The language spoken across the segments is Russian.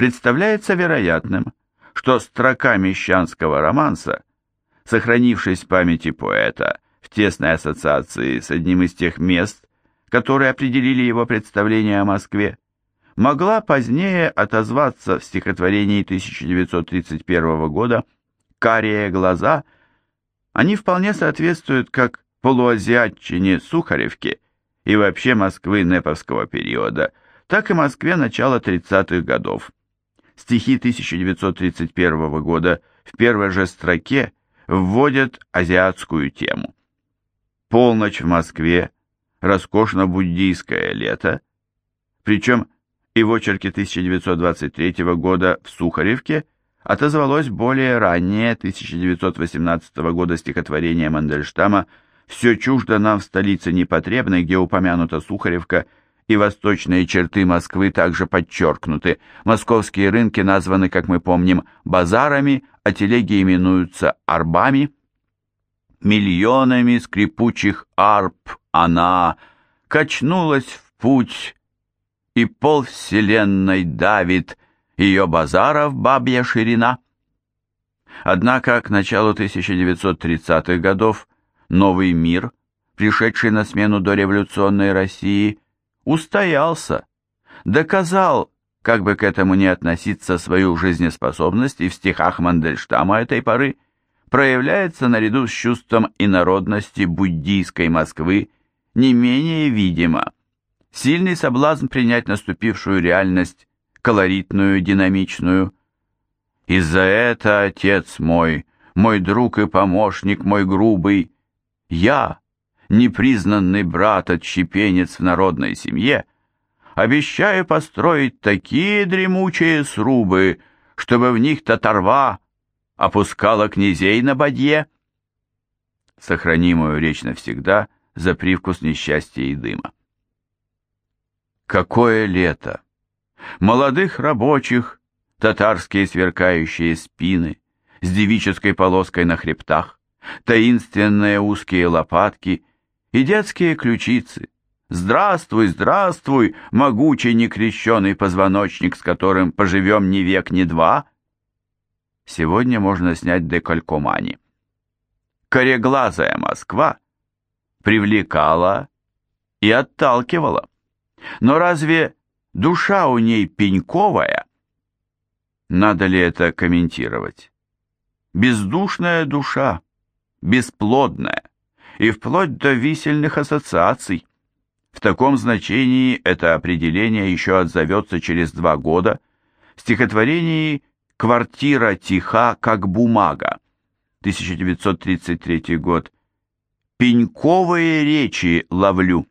представляется вероятным, что строка мещанского романса, сохранившись в памяти поэта в тесной ассоциации с одним из тех мест, которые определили его представление о Москве, могла позднее отозваться в стихотворении 1931 года «Карие глаза», они вполне соответствуют как полуазиатчине Сухаревке и вообще Москвы неповского периода, так и Москве начала 30-х годов. Стихи 1931 года в первой же строке вводят азиатскую тему. Полночь в Москве, роскошно-буддийское лето, причем и в очерке 1923 года в Сухаревке отозвалось более раннее 1918 года стихотворение Мандельштама «Все чуждо нам в столице непотребной», где упомянута Сухаревка и восточные черты Москвы также подчеркнуты. Московские рынки названы, как мы помним, базарами, а телеги именуются арбами. Миллионами скрипучих арб она качнулась в путь, и пол вселенной давит ее базаров бабья ширина. Однако к началу 1930-х годов новый мир, пришедший на смену дореволюционной России, устоялся, доказал, как бы к этому не относиться, свою жизнеспособность и в стихах Мандельштама этой поры проявляется наряду с чувством инородности буддийской Москвы не менее видимо. Сильный соблазн принять наступившую реальность, колоритную, динамичную. «И за это, отец мой, мой друг и помощник мой грубый, я, непризнанный брат, отщепенец в народной семье, обещаю построить такие дремучие срубы, чтобы в них татарва опускала князей на бадье. Сохранимую речь навсегда за привкус несчастья и дыма. Какое лето! Молодых рабочих, татарские сверкающие спины, с девической полоской на хребтах, таинственные узкие лопатки и детские ключицы. Здравствуй, здравствуй, могучий некрещенный позвоночник, с которым поживем ни век, ни два. Сегодня можно снять декалькомани. Кореглазая Москва привлекала и отталкивала. Но разве душа у ней пеньковая? Надо ли это комментировать? Бездушная душа, бесплодная, и вплоть до висельных ассоциаций. В таком значении это определение еще отзовется через два года в стихотворении «Квартира тиха, как бумага», 1933 год. «Пеньковые речи ловлю».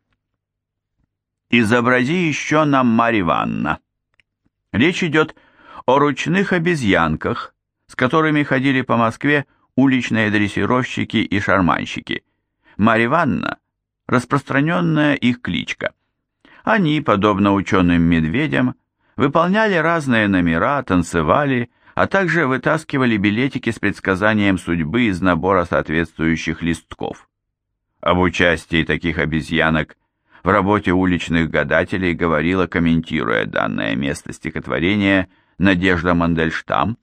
Изобрази еще нам Марья Ивановна. Речь идет о ручных обезьянках, с которыми ходили по Москве уличные дрессировщики и шарманщики. Марья Ивановна – распространенная их кличка. Они, подобно ученым медведям, выполняли разные номера, танцевали, а также вытаскивали билетики с предсказанием судьбы из набора соответствующих листков. Об участии таких обезьянок в работе уличных гадателей говорила, комментируя данное место стихотворения, Надежда Мандельштам.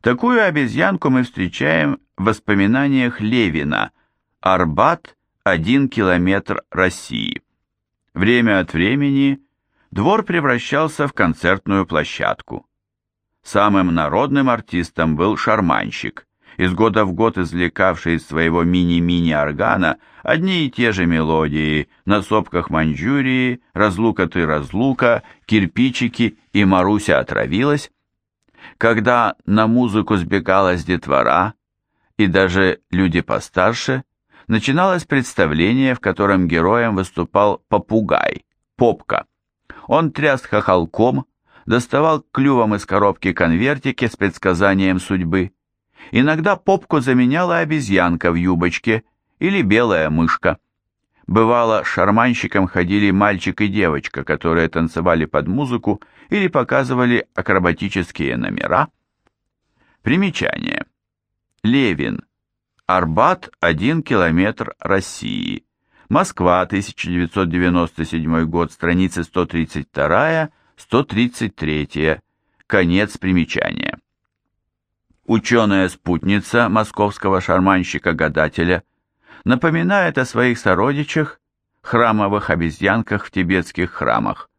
Такую обезьянку мы встречаем в воспоминаниях Левина «Арбат – один километр России». Время от времени двор превращался в концертную площадку. Самым народным артистом был шарманщик – из года в год извлекавший из своего мини-мини-органа одни и те же мелодии на сопках Маньчжурии, «Разлука ты, разлука», «Кирпичики» и «Маруся отравилась». Когда на музыку сбегалась детвора, и даже люди постарше, начиналось представление, в котором героем выступал попугай, попка. Он тряс хохолком, доставал клювом из коробки конвертики с предсказанием судьбы. Иногда попку заменяла обезьянка в юбочке или белая мышка. Бывало, шарманщиком ходили мальчик и девочка, которые танцевали под музыку или показывали акробатические номера. Примечание. Левин. Арбат, 1 километр России. Москва, 1997 год, страницы 132-133. Конец примечания. Ученая-спутница московского шарманщика-гадателя напоминает о своих сородичах, храмовых обезьянках в тибетских храмах.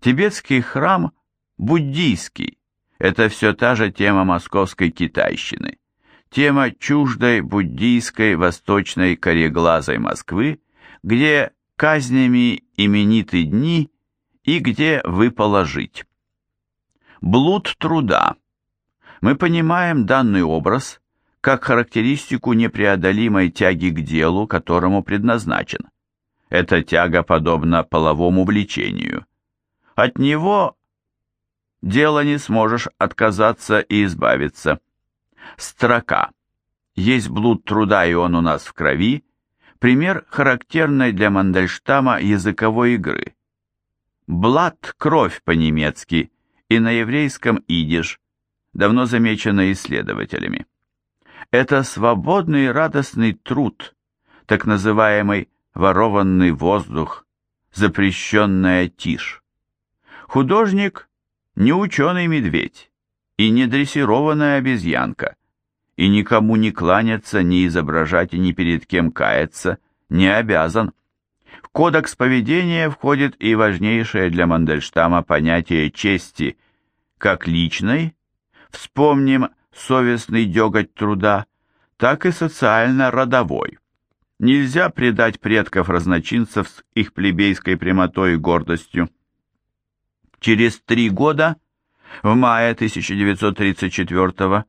Тибетский храм буддийский, это все та же тема московской китайщины. Тема чуждой буддийской восточной кореглазой Москвы, где казнями имениты дни и где выпало жить. Блуд труда. Мы понимаем данный образ как характеристику непреодолимой тяги к делу, которому предназначен. Эта тяга подобна половому влечению. От него дело не сможешь отказаться и избавиться. Строка. Есть блуд труда, и он у нас в крови, пример характерной для Мандельштама языковой игры. Блад – кровь по-немецки, и на еврейском идиш, давно замечено исследователями. Это свободный радостный труд, так называемый ворованный воздух, запрещенная тишь. Художник – не ученый-медведь и не дрессированная обезьянка, и никому не кланяться, не изображать и ни перед кем каяться не обязан. В кодекс поведения входит и важнейшее для Мандельштама понятие чести, как личной, вспомним совестный деготь труда, так и социально-родовой. Нельзя предать предков разночинцев с их плебейской прямотой и гордостью. Через три года, в мае 1934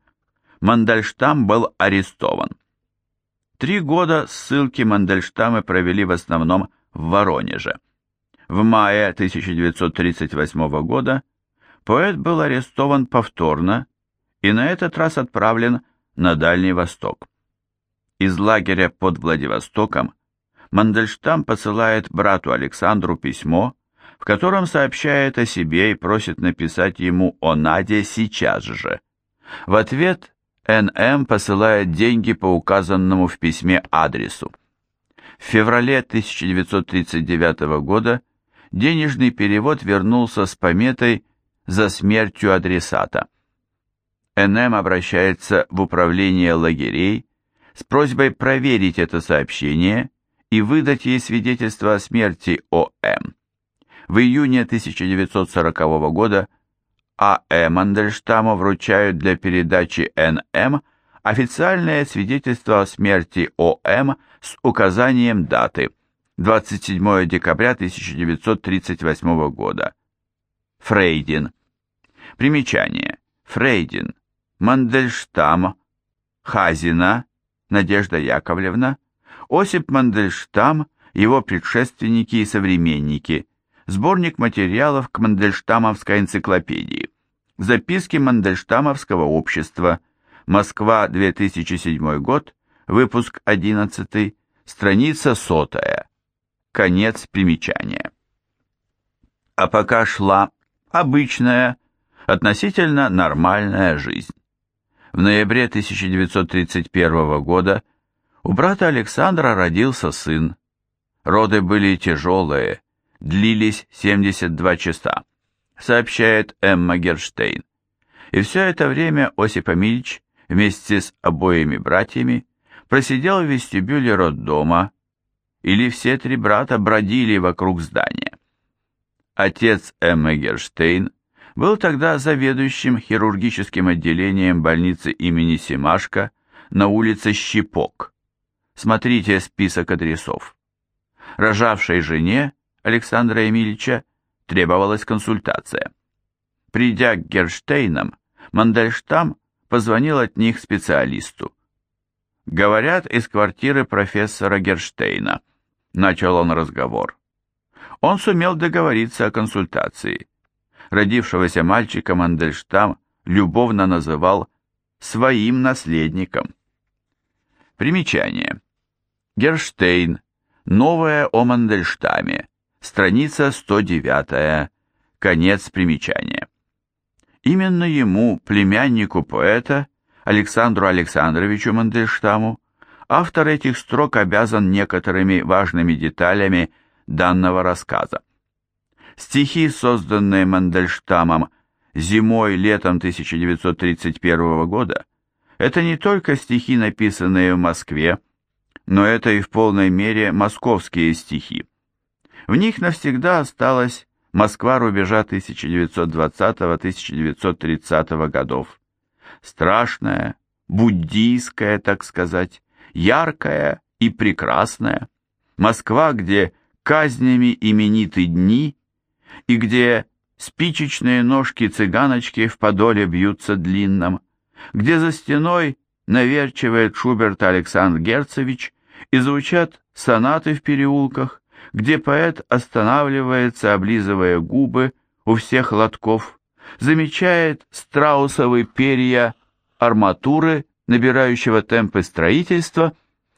Мандельштам был арестован. Три года ссылки Мандельштамы провели в основном в Воронеже. В мае 1938 года поэт был арестован повторно и на этот раз отправлен на Дальний Восток. Из лагеря под Владивостоком Мандельштам посылает брату Александру письмо, в котором сообщает о себе и просит написать ему о Наде сейчас же. В ответ НМ посылает деньги по указанному в письме адресу. В феврале 1939 года денежный перевод вернулся с пометой «За смертью адресата». НМ обращается в управление лагерей с просьбой проверить это сообщение и выдать ей свидетельство о смерти ОМ. В июне 1940 года а.Э. Мандельштаму вручают для передачи Н.М. официальное свидетельство о смерти О.М. с указанием даты 27 декабря 1938 года. Фрейдин. Примечание. Фрейдин. Мандельштам. Хазина. Надежда Яковлевна. Осип Мандельштам, его предшественники и современники – Сборник материалов к Мандельштамовской энциклопедии. Записки Мандельштамовского общества. Москва, 2007 год. Выпуск 11. Страница сотая. Конец примечания. А пока шла обычная, относительно нормальная жизнь. В ноябре 1931 года у брата Александра родился сын. Роды были тяжелые, длились 72 часа, сообщает Эмма Герштейн. И все это время Осип Амильч вместе с обоими братьями просидел в вестибюле роддома, или все три брата бродили вокруг здания. Отец Эммы Герштейн был тогда заведующим хирургическим отделением больницы имени Семашко на улице Щипок. Смотрите список адресов. Рожавшей жене Александра Эмильевича требовалась консультация. Придя к Герштейнам, Мандельштам позвонил от них специалисту. «Говорят, из квартиры профессора Герштейна», — начал он разговор. Он сумел договориться о консультации. Родившегося мальчика Мандельштам любовно называл «своим наследником». Примечание. Герштейн. Новое о Мандельштаме страница 109, конец примечания. Именно ему, племяннику поэта, Александру Александровичу Мандельштаму, автор этих строк обязан некоторыми важными деталями данного рассказа. Стихи, созданные Мандельштамом зимой-летом 1931 года, это не только стихи, написанные в Москве, но это и в полной мере московские стихи. В них навсегда осталась Москва рубежа 1920-1930 годов. Страшная, буддийская, так сказать, яркая и прекрасная. Москва, где казнями имениты дни, и где спичечные ножки-цыганочки в подоле бьются длинном, где за стеной наверчивает Шуберт Александр Герцевич и звучат сонаты в переулках, где поэт останавливается, облизывая губы у всех лотков, замечает страусовые перья арматуры, набирающего темпы строительства,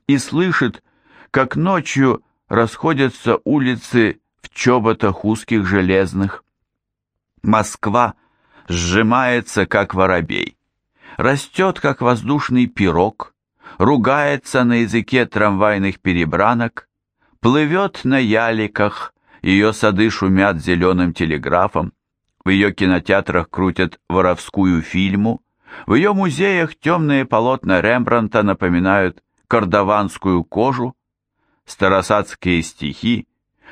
и слышит, как ночью расходятся улицы в чоботах узких железных. Москва сжимается, как воробей, растет, как воздушный пирог, ругается на языке трамвайных перебранок, плывет на яликах, ее сады шумят зеленым телеграфом, в ее кинотеатрах крутят воровскую фильму, в ее музеях темные полотна Рембранта напоминают кордованскую кожу, старосадские стихи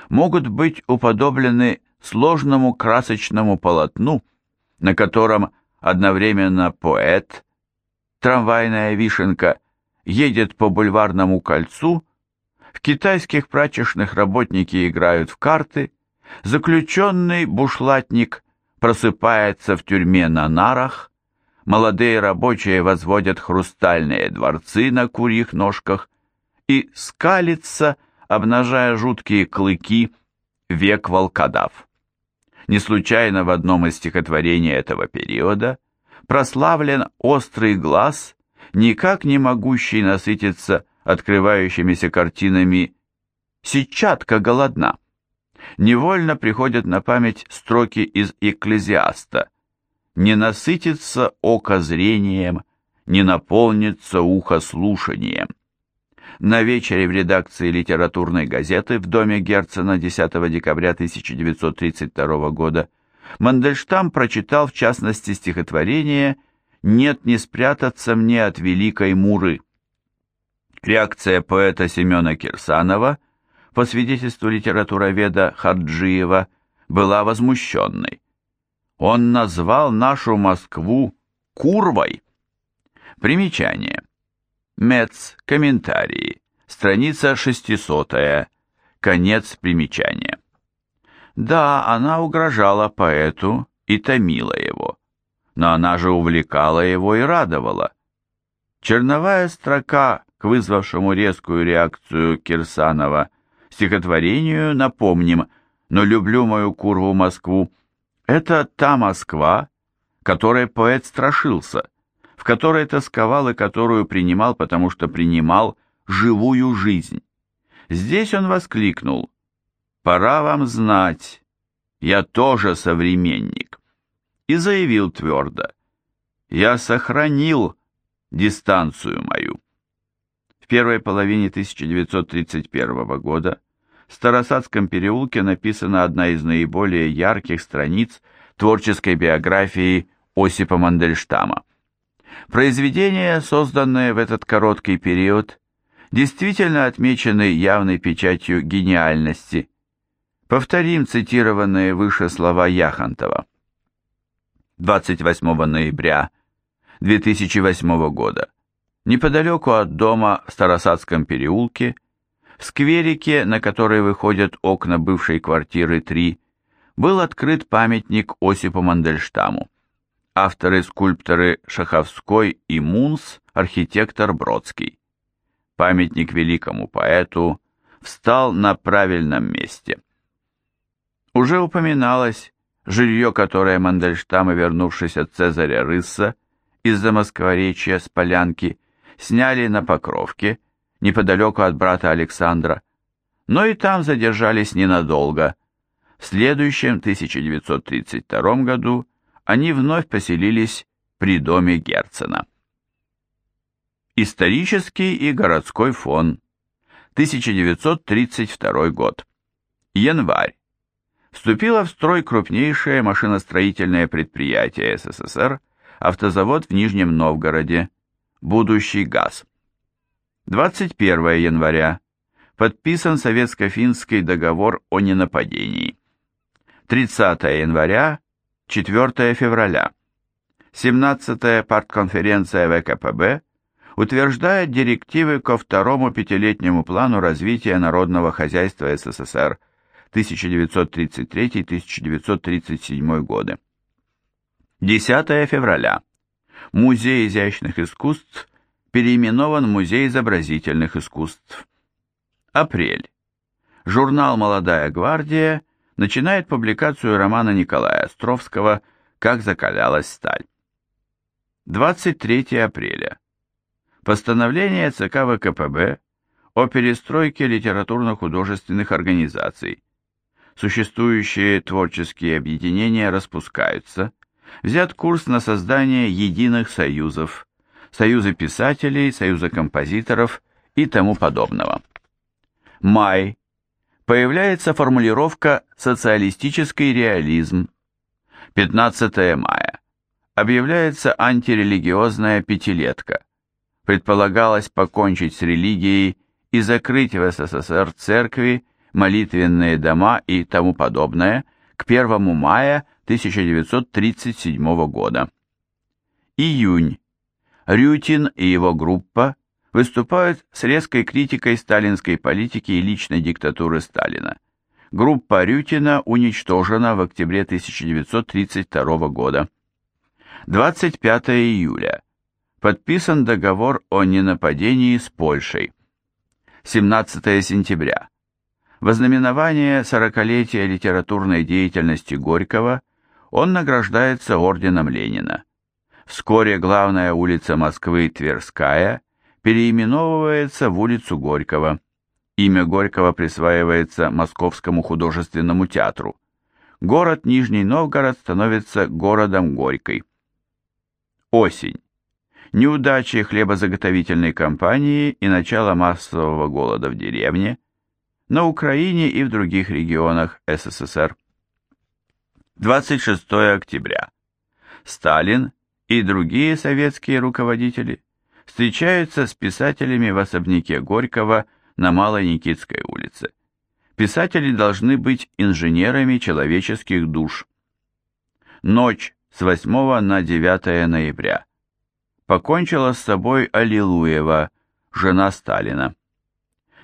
могут быть уподоблены сложному красочному полотну, на котором одновременно поэт, трамвайная вишенка, едет по бульварному кольцу, в китайских прачечных работники играют в карты, заключенный бушлатник просыпается в тюрьме на нарах, молодые рабочие возводят хрустальные дворцы на курьих ножках и скалится, обнажая жуткие клыки, век волкодав. Не случайно в одном из стихотворений этого периода прославлен острый глаз, никак не могущий насытиться открывающимися картинами «Сетчатка голодна». Невольно приходят на память строки из «Экклезиаста» «Не насытится око зрением, не наполнится ухо слушанием». На вечере в редакции литературной газеты в доме Герцена 10 декабря 1932 года Мандельштам прочитал в частности стихотворение «Нет не спрятаться мне от великой Муры». Реакция поэта Семена Кирсанова, по свидетельству литературоведа Харджиева, была возмущенной. Он назвал нашу Москву «курвой». Примечание. Мец. Комментарии. Страница 600. Конец примечания. Да, она угрожала поэту и томила его, но она же увлекала его и радовала. Черновая строка к вызвавшему резкую реакцию Кирсанова стихотворению напомним, но люблю мою курву Москву. Это та Москва, которой поэт страшился, в которой тосковал и которую принимал, потому что принимал живую жизнь. Здесь он воскликнул «Пора вам знать, я тоже современник» и заявил твердо «Я сохранил дистанцию мою». В первой половине 1931 года в Старосадском переулке написана одна из наиболее ярких страниц творческой биографии Осипа Мандельштама. Произведения, созданные в этот короткий период, действительно отмечены явной печатью гениальности. Повторим цитированные выше слова Яхонтова. 28 ноября 2008 года неподалеку от дома в Старосадском переулке, в скверике, на который выходят окна бывшей квартиры 3, был открыт памятник Осипу Мандельштаму. Авторы-скульпторы Шаховской и Мунс, архитектор Бродский. Памятник великому поэту встал на правильном месте. Уже упоминалось жилье, которое Мандельштам, вернувшись от Цезаря Рысса из-за Москворечья с полянки, сняли на Покровке, неподалеку от брата Александра, но и там задержались ненадолго. В следующем 1932 году они вновь поселились при доме Герцена. Исторический и городской фон. 1932 год. Январь. вступило в строй крупнейшее машиностроительное предприятие СССР, автозавод в Нижнем Новгороде, будущий ГАЗ. 21 января. Подписан советско-финский договор о ненападении. 30 января, 4 февраля. 17-я партконференция ВКПБ утверждает директивы ко второму пятилетнему плану развития народного хозяйства СССР 1933-1937 годы. 10 февраля. Музей изящных искусств переименован в Музей изобразительных искусств. Апрель. Журнал «Молодая гвардия» начинает публикацию романа Николая Островского «Как закалялась сталь». 23 апреля. Постановление ЦК ВКПБ о перестройке литературно-художественных организаций. Существующие творческие объединения распускаются. Взят курс на создание единых союзов, союзы писателей, союза композиторов и тому подобного. Май. Появляется формулировка «социалистический реализм». 15 мая. Объявляется антирелигиозная пятилетка предполагалось покончить с религией и закрыть в СССР церкви, молитвенные дома и тому подобное к 1 мая 1937 года. Июнь. Рютин и его группа выступают с резкой критикой сталинской политики и личной диктатуры Сталина. Группа Рютина уничтожена в октябре 1932 года. 25 июля подписан договор о ненападении с Польшей. 17 сентября. Вознаменование 40-летия литературной деятельности Горького он награждается орденом Ленина. Вскоре главная улица Москвы Тверская переименовывается в улицу Горького. Имя Горького присваивается Московскому художественному театру. Город Нижний Новгород становится городом Горькой. Осень неудачи хлебозаготовительной кампании и начало массового голода в деревне, на Украине и в других регионах СССР. 26 октября. Сталин и другие советские руководители встречаются с писателями в особняке Горького на Малой Никитской улице. Писатели должны быть инженерами человеческих душ. Ночь с 8 на 9 ноября покончила с собой Аллилуева, жена Сталина.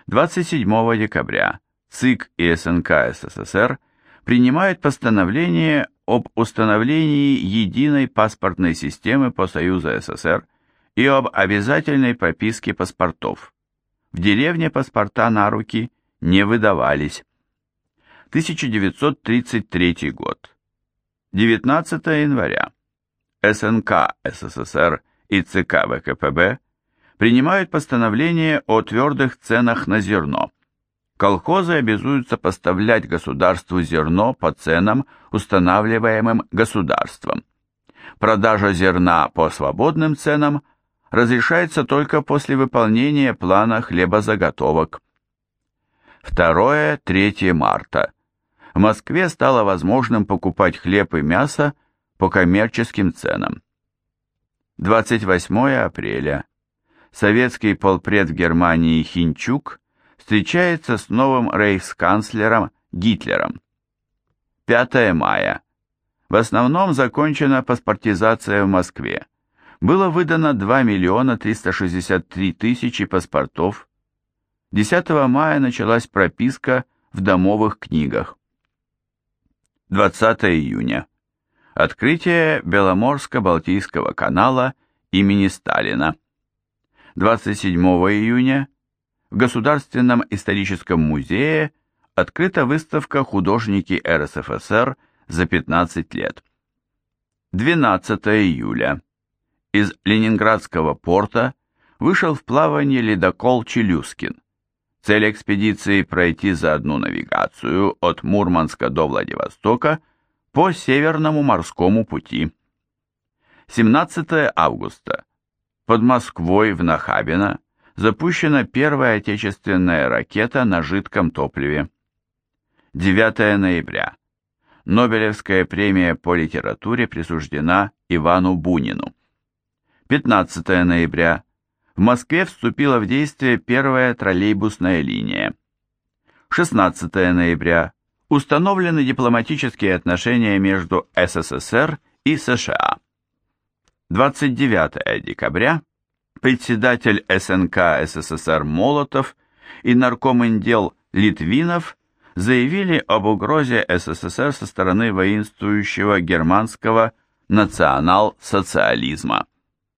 27 декабря ЦИК и СНК СССР принимают постановление об установлении единой паспортной системы по Союзу СССР и об обязательной прописке паспортов. В деревне паспорта на руки не выдавались. 1933 год. 19 января. СНК СССР и ЦК ВКПБ принимают постановление о твердых ценах на зерно. Колхозы обязуются поставлять государству зерно по ценам, устанавливаемым государством. Продажа зерна по свободным ценам разрешается только после выполнения плана хлебозаготовок. 2-3 марта. В Москве стало возможным покупать хлеб и мясо по коммерческим ценам. 28 апреля. Советский полпред в Германии Хинчук встречается с новым рейхсканцлером Гитлером. 5 мая. В основном закончена паспортизация в Москве. Было выдано 2 миллиона 363 тысячи паспортов. 10 мая началась прописка в домовых книгах. 20 июня. Открытие Беломорско-Балтийского канала имени Сталина. 27 июня в Государственном историческом музее открыта выставка «Художники РСФСР за 15 лет». 12 июля. Из Ленинградского порта вышел в плавание ледокол «Челюскин». Цель экспедиции пройти за одну навигацию от Мурманска до Владивостока – по Северному морскому пути. 17 августа. Под Москвой в Нахабино запущена первая отечественная ракета на жидком топливе. 9 ноября. Нобелевская премия по литературе присуждена Ивану Бунину. 15 ноября. В Москве вступила в действие первая троллейбусная линия. 16 ноября. Установлены дипломатические отношения между СССР и США. 29 декабря. Председатель СНК СССР Молотов и наркоминдел Литвинов заявили об угрозе СССР со стороны воинствующего германского национал-социализма.